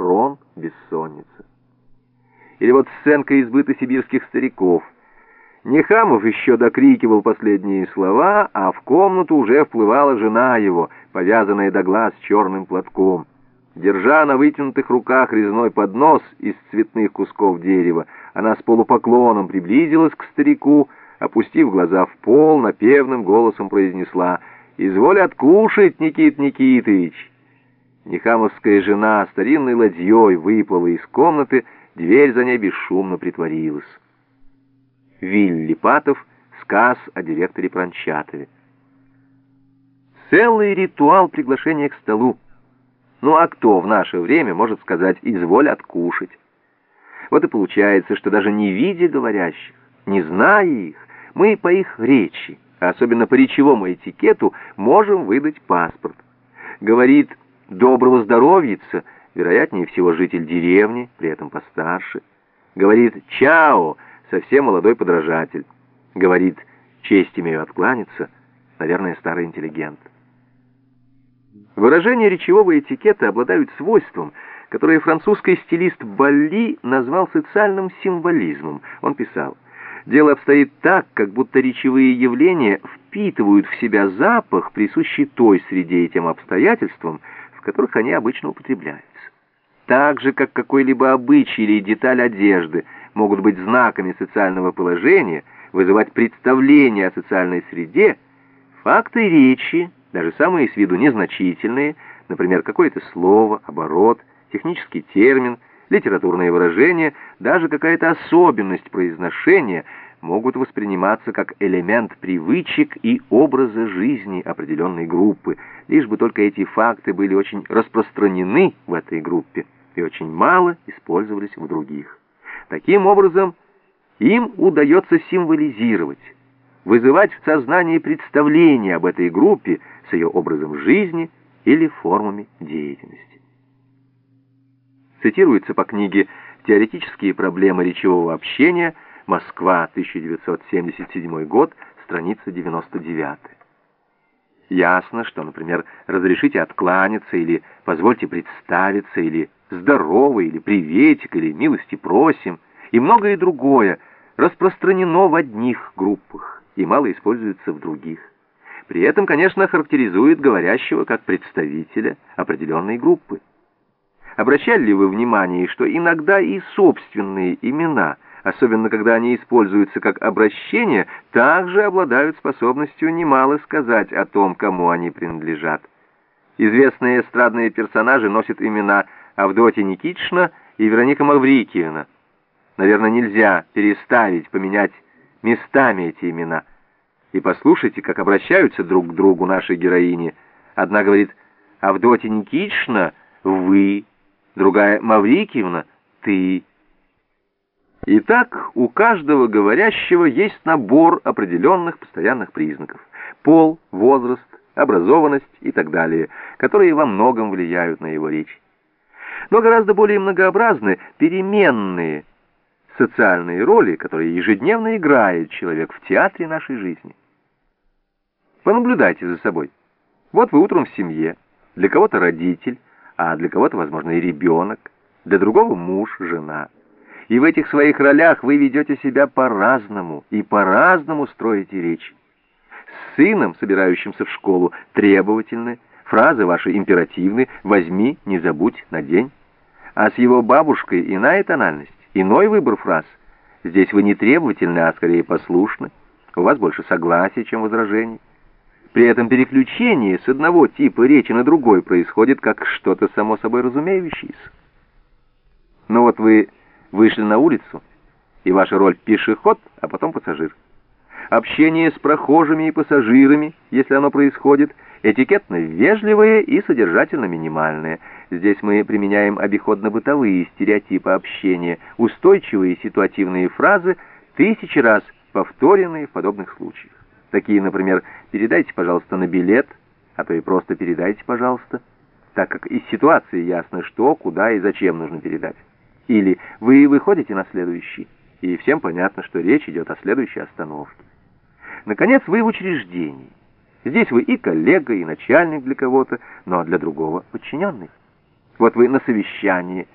крон, бессонница. Или вот сценка из быта сибирских стариков. Нехамов еще докрикивал последние слова, а в комнату уже вплывала жена его, повязанная до глаз черным платком. Держа на вытянутых руках резной поднос из цветных кусков дерева, она с полупоклоном приблизилась к старику, опустив глаза в пол, напевным голосом произнесла «Изволь откушать, Никит Никитыч!» Нехамовская жена старинной ладьей выплыла из комнаты, дверь за ней бесшумно притворилась. Вилли Патов, сказ о директоре Пранчатове. Целый ритуал приглашения к столу. Ну а кто в наше время может сказать «изволь откушать»? Вот и получается, что даже не видя говорящих, не зная их, мы по их речи, а особенно по речевому этикету, можем выдать паспорт. Говорит «доброго здоровьица», вероятнее всего житель деревни, при этом постарше. Говорит «чао», совсем молодой подражатель. Говорит «честь имею откланяться», наверное, старый интеллигент. Выражения речевого этикета обладают свойством, которое французский стилист Балли назвал социальным символизмом. Он писал, «Дело обстоит так, как будто речевые явления впитывают в себя запах, присущий той среде и тем обстоятельствам, в которых они обычно употребляются. Так же, как какой-либо обычай или деталь одежды могут быть знаками социального положения, вызывать представление о социальной среде, факты речи, даже самые с виду незначительные, например, какое-то слово, оборот, технический термин, литературное выражение, даже какая-то особенность произношения могут восприниматься как элемент привычек и образа жизни определенной группы, лишь бы только эти факты были очень распространены в этой группе и очень мало использовались в других. Таким образом, им удается символизировать, вызывать в сознании представление об этой группе с ее образом жизни или формами деятельности. Цитируется по книге «Теоретические проблемы речевого общения. Москва, 1977 год», страница 99. Ясно, что, например, «разрешите откланяться» или «позвольте представиться» или «здорово» или «приветик» или «милости просим» и многое другое распространено в одних группах и мало используется в других. При этом, конечно, характеризует говорящего как представителя определенной группы. Обращали ли вы внимание, что иногда и собственные имена, особенно когда они используются как обращение, также обладают способностью немало сказать о том, кому они принадлежат? Известные эстрадные персонажи носят имена Авдотья Никитична и Вероника Маврикиевна. Наверное, нельзя переставить, поменять местами эти имена – и послушайте, как обращаются друг к другу наши героини. Одна говорит «Авдотья Никитична, вы», другая «Маврикиевна, ты». Итак, у каждого говорящего есть набор определенных постоянных признаков. Пол, возраст, образованность и так далее, которые во многом влияют на его речь. Но гораздо более многообразны переменные социальные роли, которые ежедневно играет человек в театре нашей жизни. Понаблюдайте за собой. Вот вы утром в семье, для кого-то родитель, а для кого-то, возможно, и ребенок, для другого муж, жена. И в этих своих ролях вы ведете себя по-разному и по-разному строите речь. С сыном, собирающимся в школу, требовательны, фразы ваши императивны «возьми, не забудь, на день». А с его бабушкой иная тональность, иной выбор фраз. Здесь вы не требовательны, а скорее послушны. У вас больше согласия, чем возражений. При этом переключение с одного типа речи на другой происходит как что-то само собой разумеющееся. Но вот вы вышли на улицу, и ваша роль пешеход, а потом пассажир. Общение с прохожими и пассажирами, если оно происходит, этикетно вежливое и содержательно минимальное. Здесь мы применяем обиходно-бытовые стереотипы общения, устойчивые ситуативные фразы, тысячи раз повторенные в подобных случаях. Такие, например, «передайте, пожалуйста, на билет», а то и просто «передайте, пожалуйста», так как из ситуации ясно, что, куда и зачем нужно передать. Или «вы выходите на следующий», и всем понятно, что речь идет о следующей остановке. Наконец, вы в учреждении. Здесь вы и коллега, и начальник для кого-то, но для другого подчиненный. Вот вы на совещании.